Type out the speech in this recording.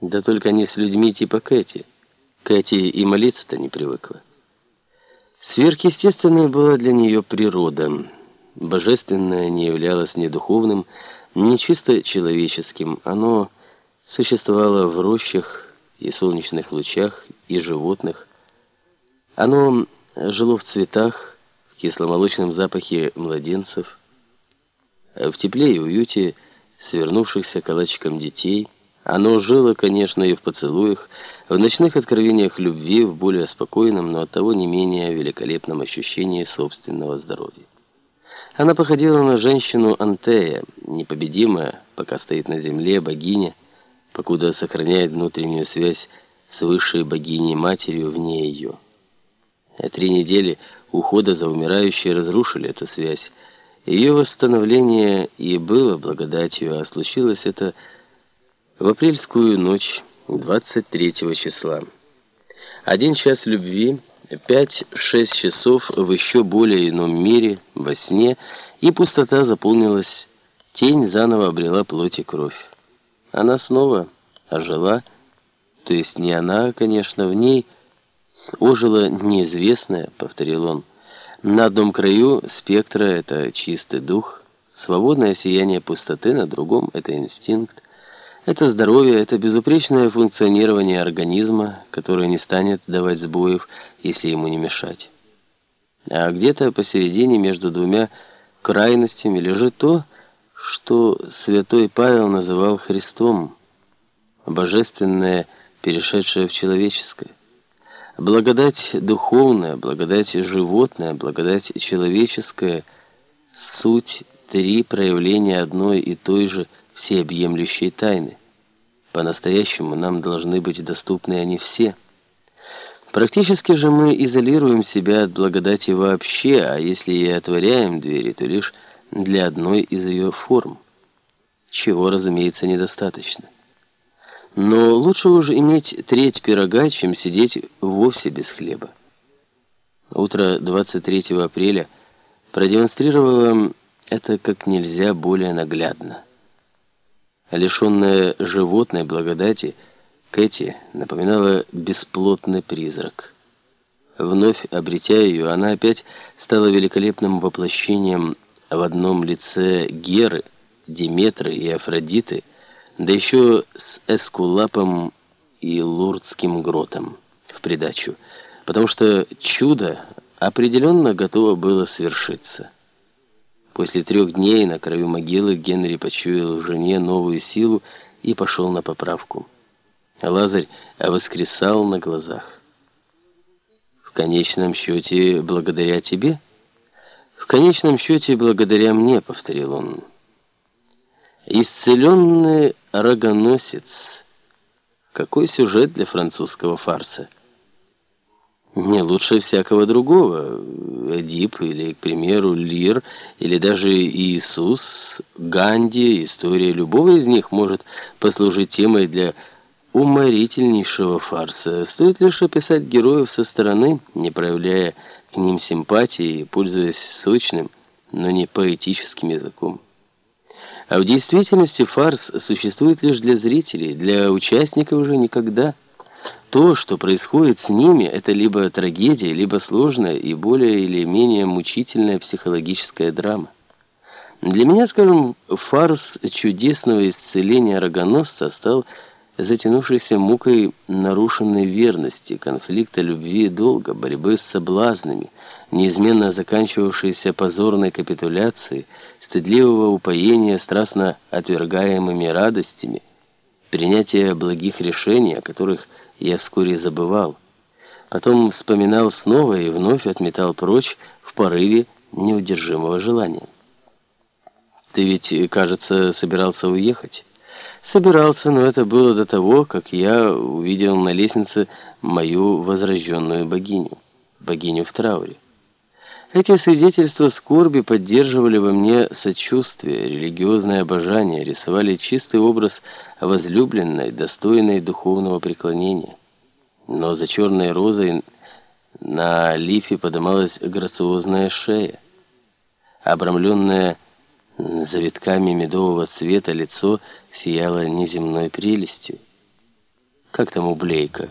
Да только не с людьми типа Кэти. Кэти и молиться-то не привыкла. Сверхъестественной была для нее природа. Божественное не являлось ни духовным, ни чисто человеческим. Оно существовало в рощах и солнечных лучах, и животных. Оно жило в цветах, в кисломолочном запахе младенцев, в тепле и уюте свернувшихся калачиком детей – оно жило, конечно, и в поцелуях, в ночных откровениях любви, в более спокойном, но оттого не менее великолепном ощущении собственного здоровья. Она походила на женщину Антея, непобедимая, пока стоит на земле, богиня, покуда сохраняет внутреннюю связь с высшей богиней-матерью вне ее. Три недели ухода за умирающей разрушили эту связь. Ее восстановление и было благодатью, а случилось это в апрельскую ночь 23 числа. Один час любви, пять-шесть часов в еще более ином мире, во сне, и пустота заполнилась, тень заново обрела плоть и кровь. Она снова ожила, то есть не она, конечно, в ней ожила неизвестное, повторил он. На одном краю спектра это чистый дух, свободное сияние пустоты, на другом это инстинкт. Это здоровье, это безупречное функционирование организма, которое не станет давать сбоев, если ему не мешать. А где-то посередине между двумя крайностями лежит то, что святой Павел называл Христом, божественное, перешедшее в человеческое. Благодать духовная, благодать животная, благодать человеческая – суть три проявления одной и той же всеобъемлющей тайны. По-настоящему нам должны быть доступны они все. Практически же мы изолируем себя от благодати вообще, а если и отворяем двери, то лишь для одной из ее форм, чего, разумеется, недостаточно. Но лучше уже иметь треть пирога, чем сидеть вовсе без хлеба. Утро 23 апреля продемонстрировало это как нельзя более наглядно. Лишенная животной благодати, Кэти напоминала бесплотный призрак. Вновь обретя ее, она опять стала великолепным воплощением в одном лице Геры, Диметры и Афродиты, да еще с Эскулапом и Лурдским гротом в придачу, потому что чудо определенно готово было свершиться. После трех дней на краю могилы Генри почуял в жене новую силу и пошел на поправку. Лазарь воскресал на глазах. «В конечном счете, благодаря тебе?» «В конечном счете, благодаря мне», — повторил он. «Исцеленный рогоносец». Какой сюжет для французского фарса? Не лучше всякого другого. Эдип или, к примеру, Лир, или даже Иисус, Ганди, история любого из них может послужить темой для уморительнейшего фарса. Стоит лишь описать героев со стороны, не проявляя к ним симпатии, пользуясь сочным, но не поэтическим языком. А в действительности фарс существует лишь для зрителей, для участников уже никогда – то, что происходит с ними, это либо трагедия, либо сложная и более или менее мучительная психологическая драма. Для меня, скажем, фарс чудесного исцеления рогоносца стал затянувшейся мукой нарушенной верности, конфликта любви и долга, борьбы с соблазнами, неизменно заканчивавшейся позорной капитуляцией, стыдливого упоения страстно отвергаемыми радостями, принятия благих решений, о которых я вскоре забывал. Потом вспоминал снова и вновь отметал прочь в порыве неудержимого желания. «Ты ведь, кажется, собирался уехать?» «Собирался, но это было до того, как я увидел на лестнице мою возрожденную богиню, богиню в трауре. Эти свидетельства скорби поддерживали во мне сочувствие, религиозное обожание, рисовали чистый образ возлюбленной, достойной духовного преклонения. Но за черной розой на лифе подымалась грациозная шея. Обрамленное завитками медового цвета лицо сияло неземной прелестью. как там у Блейка,